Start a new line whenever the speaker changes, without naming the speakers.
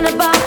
talking about